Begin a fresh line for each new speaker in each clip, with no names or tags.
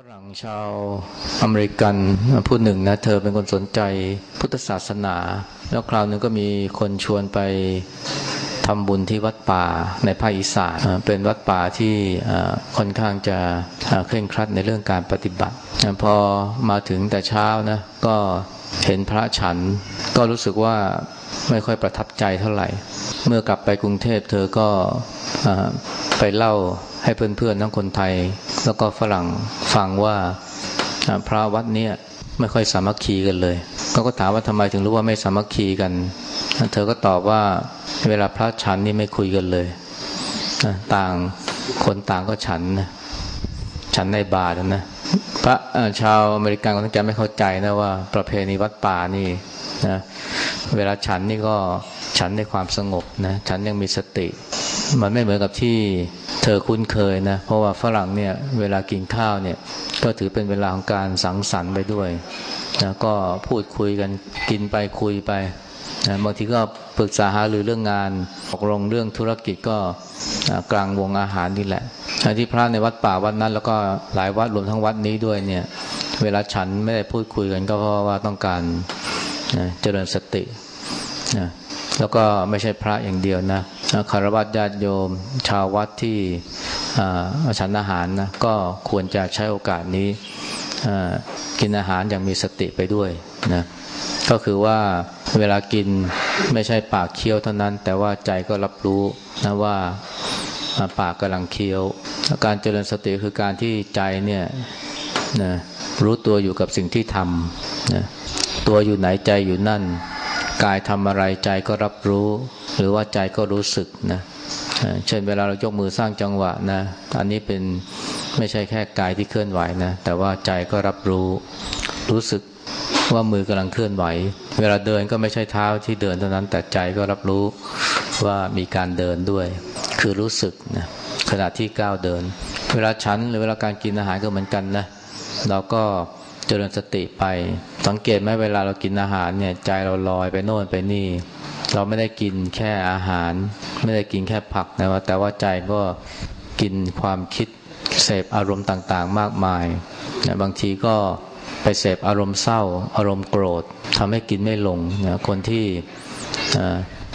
ฝรั่งชาวอเมริกันผู้หนึ่งนะเธอเป็นคนสนใจพุทธศาสนา แล้วคราวนึงก็มีคนชวนไปทำบุญที่วัดป่าในภาคอีสานเป็นวัดป่าที่ค่อนข้างจะเคร่งครัดในเรื่องการปฏิบัติ พอมาถึงแต่เช้านะก็เห็นพระฉันก็รู้สึกว่าไม่ค่อยประทับใจเท่าไหร่ เมื่อกลับไปกรุงเทพเธอก็ไปเล่าให้เพื่อนๆทั้งคนไทย แล้วก็ฝรั่งฟังว่าพระวัดเนี้ยไม่ค่อยสามัคคีกันเลยเขาก็ถามว่าทำไมถึงรู้ว่าไม่สามัคคีกัน เธอก็ตอบว่าเวลาพระฉันนี่ไม่คุยกันเลยต่างคนต่างก็ฉันนะฉันในบาทนะพระชาวอเมริกันก็ต้องจไม่เข้าใจนะว่าประเพณีวัดป่านี่นะเวลาฉันนี่ก็ฉันในความสงบนะฉันยังมีสติ มันไม่เหมือนกับที่ เธอคุ้นเคยนะ เพราะว่าฝรั่งเนี่ยเวลากินข้าวเนี่ย ก็ถือเป็นเวลาของการสังสรรค์ไปด้วยนะก็พูดคุยกันกินไปคุยไปนะบางทีก็ปรึกษาหารือเรื่องงานตกลงเรื่องธุรกิจก็กลางวงอาหารนี่แหละที่พระในวัดป่าวัดนั้น แล้วก็หลายวัดรวมทั้งวัดนี้ด้วยเนี่ย เวลาฉันไม่ได้พูดคุยกันก็เพราะว่าต้องการนะเจริญสตินะแล้วก็ไม่ใช่พระอย่างเดียวนะ คารวะญาติโยม ชาววัดที่ฉันอาหารนะก็ควรจะใช้โอกาสนี้กินอาหารอย่างมีสติไปด้วยนะก็คือว่าเวลากินไม่ใช่ปากเคี้ยวเท่านั้น แต่ว่าใจก็รับรู้นะว่าปากกำลังเคี้ยวการเจริญสติคือการที่ใจเนี่ยนะรู้ตัวอยู่กับสิ่งที่ทำนะตัวอยู่ไหนใจอยู่นั่น กายทำอะไรใจก็รับรู้ หรือว่าใจก็รู้สึกนะเช่นเวลาเรายกมือสร้างจังหวะนะอันนี้เป็นไม่ใช่แค่กายที่เคลื่อนไหวนะแต่ว่าใจก็รับรู้รู้สึกว่ามือกำลังเคลื่อนไหว เวลาเดินก็ไม่ใช่เท้าที่เดินเท่านั้นแต่ใจก็รับรู้ว่ามีการเดินด้วย คือรู้สึกนะขณะที่ก้าวเดิน เวลาฉันหรือเวลาการกินอาหารก็เหมือนกันนะเราก็เจริญสติไป สังเกตไหมเวลาเรากินอาหารเนี่ยใจเราลอยไปโน่นไปนี่ เราไม่ได้กินแค่อาหาร ไม่ได้กินแค่ผักนะว่าแต่ว่าใจก็กินความคิดเสพอารมณ์ต่างๆ มากมายนะบางทีก็ไปเสพอารมณ์เศร้า อารมณ์โกรธทำให้กินไม่ลงนะคนที่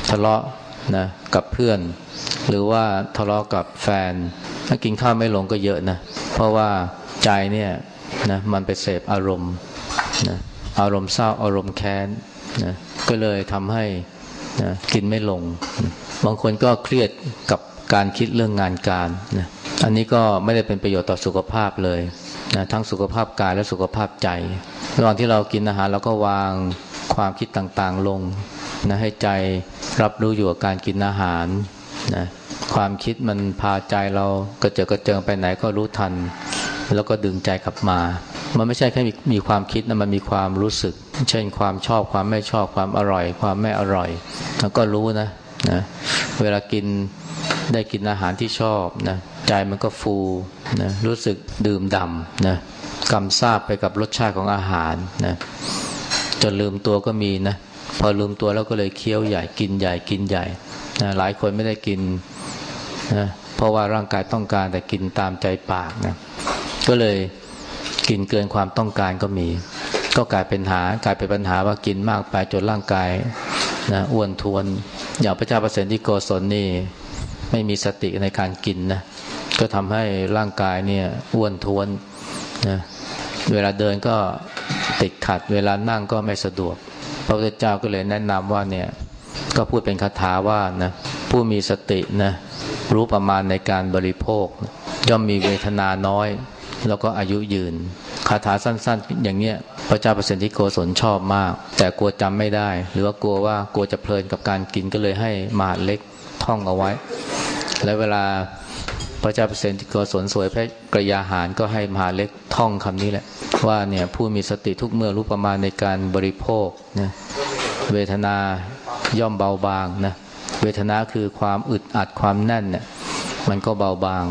ทะเลาะนะกับเพื่อน หรือว่าทะเลาะกับแฟน ถ้ากินข้าวไม่ลงก็เยอะนะเพราะว่าใจเนี่ยนะมันไปเสพอารมณ์นะอารมณ์เศร้าอารมณ์แค้นนะก็เลยทำให้ นะกินไม่ลง บางคนก็เครียดกับการคิดเรื่องงานการนะอันนี้ก็ไม่ได้เป็นประโยชน์ต่อสุขภาพเลยนะทั้งสุขภาพกายและสุขภาพใจ ระหว่างที่เรากินอาหารเราก็วางความคิดต่างๆลงนะให้ใจรับรู้อยู่กับการกินอาหารนะความคิดมันพาใจเรากระเจิดกระเจิงไปไหนก็รู้ทัน แล้วก็ดึงใจกลับมา มันไม่ใช่แค่มีมีความคิดนะมันมีความรู้สึก เช่นความชอบความไม่ชอบความอร่อย ความไม่อร่อยแล้วก็รู้นะนะเวลากินได้กินอาหารที่ชอบนะใจมันก็ฟูนะรู้สึกดื่มดำนะกำซาบไปกับรสชาติของอาหารนะจนลืมตัวก็มีนะพอลืมตัวแล้วก็เลยเคี้ยวใหญ่กินใหญ่กินใหญ่นะหลายคนไม่ได้กินนะเพราะว่าร่างกายต้องการแต่กินตามใจปากนะก็เลย กินเกินความต้องการก็มี ก็กลายเป็นหากลายเป็นปัญหาว่ากินมากไปจนร่างกายนะอ้วนทวน อย่างพระเจ้าประเสริฐที่โกศลนี่ไม่มีสติในการกินนะก็ทำให้ร่างกายเนี่ยอ้วนทวนนะเวลาเดินก็ติดขัด เวลานั่งก็ไม่สะดวก พระพุทธเจ้าก็เลยแนะนำว่าเนี่ยก็พูดเป็นคาถาว่านะผู้มีสตินะรู้ประมาณในการบริโภค ย่อมมีเวทนาน้อย แล้วก็อายุยืน คาถาสั้น ๆ อย่างเนี้ยพระเจ้าเปรตที่โกศลชอบมาก แต่กลัวจำไม่ได้ หรือว่ากลัวว่ากลัวจะเพลินกับการกินก็เลยให้มาเล็กท่องเอาไว้ และเวลาพระเจ้าเปรตที่โกศลสวยพระกระยาหารก็ให้มหาเล็กท่องคำนี้แหละ ว่าเนี่ยผู้มีสติทุกเมื่อรู้ประมาณในการบริโภคนะเวทนาย่อมเบาบางนะเวทนาคือความอึดอัดความแน่นเนี่ยมันก็เบาบาง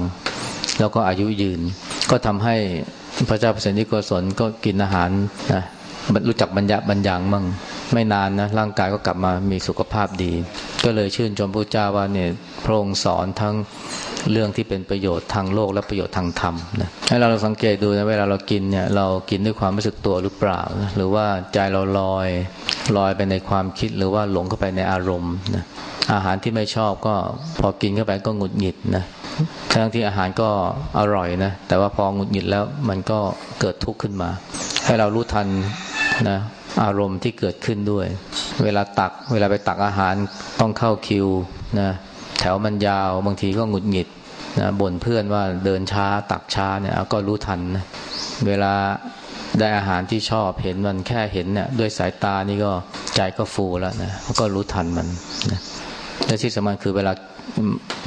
แล้วก็อายุยืน ก็ทำให้พระเจ้าเปรตนิโกศลก็กินอาหารนะรู้จักบรรยะบรรยังมั่งไม่นานนะร่างกายก็กลับมามีสุขภาพดี ก็เลยชื่นชมพระเจ้าว่าเนี่ยพระองค์สอนทั้ง เรื่องที่เป็นประโยชน์ทางโลกและประโยชน์ทางธรรมนะให้เราสังเกตดูนะเวลาเรากินเนี่ยเรากินด้วยความรู้สึกตัวหรือเปล่า หรือว่าใจเราลอยลอยไปในความคิดหรือว่าหลงเข้าไปในอารมณ์นะอาหารที่ไม่ชอบก็พอกินเข้าไปก็หงุดหงิดนะทั้งที่อาหารก็อร่อยนะแต่ว่าพอหงุดหงิดแล้วมันก็เกิดทุกข์ขึ้นมา ให้เรารู้ทันนะอารมณ์ที่เกิดขึ้นด้วย เวลาตักเวลาไปตักอาหารต้องเข้าคิวนะแถวมันยาวบางทีก็หงุดหงิด นะบ่นเพื่อนว่าเดินช้าตักช้าเนี่ยก็รู้ทันนะเวลาได้อาหารที่ชอบเห็นมันแค่เห็นเนี่ยด้วยสายตานี่ก็ใจก็ฟูแล้วนะก็รู้ทันมันนะและที่สำคัญคือเวลา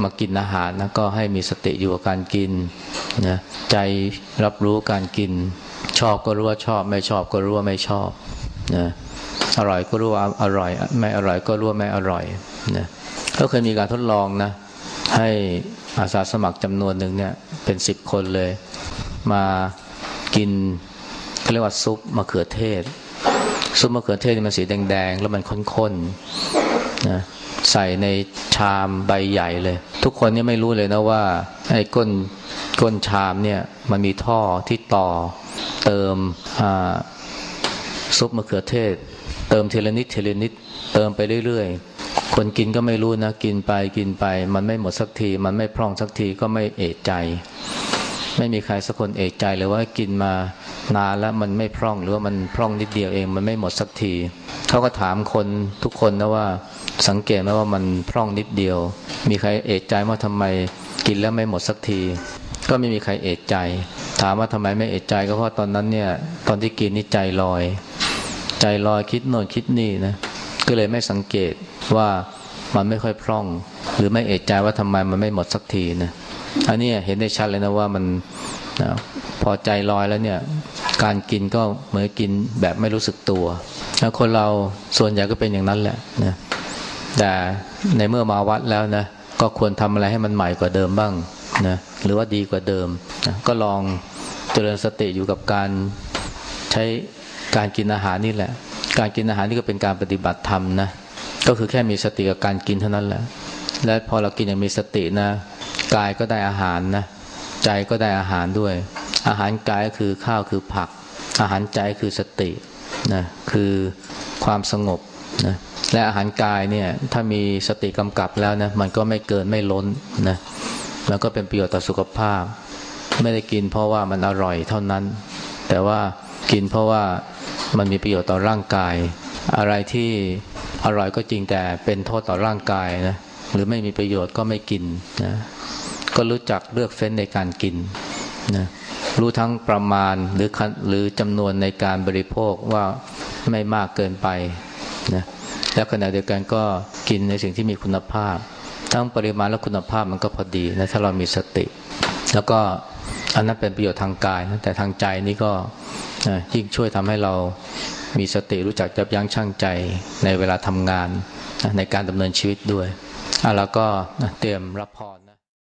มากินอาหารนะก็ให้มีสติอยู่กับการกินนะใจรับรู้การกิน ชอบก็รู้ว่าชอบ ไม่ชอบก็รู้ว่าไม่ชอบนะอร่อยก็รู้ว่าอร่อย ไม่อร่อยก็รู้ว่าไม่อร่อยนะก็เคยมีการทดลองนะ ให้ อาสาสมัครจำนวนหนึ่งเนี่ยเป็นสิบคนเลย มากินเขาเรียกว่าซุปมะเขือเทศ ซุปมะเขือเทศมันสีแดงๆ แล้วมันข้นๆนะใส่ในชามใบใหญ่เลย ทุกคนเนี่ยไม่รู้เลยนะว่าไอ้ก้นก้นชามเนี่ยมันมีท่อที่ต่อเติมซุปมะเขือเทศ เติมทีละนิดทีละนิดเติมไปเรื่อยๆ คนกินก็ไม่รู้นะ กินไปกินไป มันไม่หมดสักที มันไม่พร่องสักทีก็ไม่เอะใจ ไม่มีใครสักคนเอะใจเลยว่ากินมานานแล้วมันไม่พร่องหรือว่ามันพร่องนิดเดียวเอง มันไม่หมดสักทีเขาก็ถามคนทุกคนนะว่าสังเกตไหมว่ามันพร่องนิดเดียว มีใครเอะใจว่าทำไมกินแล้วไม่หมดสักที ก็ไม่มีใครเอะใจ ถามว่าทำไมไม่เอะใจก็เพราะตอนนั้นเนี่ย ตอนที่กินนี่ใจลอย ใจลอยคิดโน่นคิดนี่นะ ก็เลยไม่สังเกตว่ามันไม่ค่อยพร่อง หรือไม่เอะใจว่าทำไมมันไม่หมดสักทีนะอันนี้เห็นได้ชัดเลยนะว่ามันนะพอใจลอยแล้วเนี่ย การกินก็เหมือนกินแบบไม่รู้สึกตัวแล้วคนเราส่วนใหญ่ก็เป็นอย่างนั้นแหละนะแต่ในเมื่อมาวัดแล้วนะก็ควรทำอะไรให้มันใหม่กว่าเดิมบ้างนะหรือว่าดีกว่าเดิมนะก็ลองเจริญสติอยู่กับการใช้การกินอาหารนี่แหละ การกินอาหารนี่ก็เป็นการปฏิบัติธรรมนะก็คือแค่มีสติกับการกินเท่านั้นแหละ และพอเรากินอย่างมีสตินะกายก็ได้อาหารนะใจก็ได้อาหารด้วย อาหารกายก็คือข้าวคือผัก อาหารใจคือสตินะคือความสงบนะและอาหารกายเนี่ยถ้ามีสติกำกับแล้วนะมันก็ไม่เกินไม่ล้นนะแล้วก็เป็นประโยชน์ต่อสุขภาพ ไม่ได้กินเพราะว่ามันอร่อยเท่านั้น แต่ว่ากินเพราะว่า มันมีประโยชน์ต่อร่างกาย อะไรที่อร่อยก็จริงแต่เป็นโทษต่อร่างกายนะหรือไม่มีประโยชน์ก็ไม่กินนะก็รู้จักเลือกเฟ้นในการกินนะรู้ทั้งประมาณหรือหรือจำนวนในการบริโภคว่าไม่มากเกินไปนะแล้วขณะเดียวกันก็กินในสิ่งที่มีคุณภาพ ทั้งปริมาณและคุณภาพมันก็พอดีนะถ้าเรามีสติ แล้วก็อันนั้นเป็นประโยชน์ทางกายนะแต่ทางใจนี่ก็ ยิ่งช่วยทำให้เรามีสติรู้จักจับยั้งชั่งใจในเวลาทำงานในการดำเนินชีวิตด้วยแล้วก็เตรียมรับพร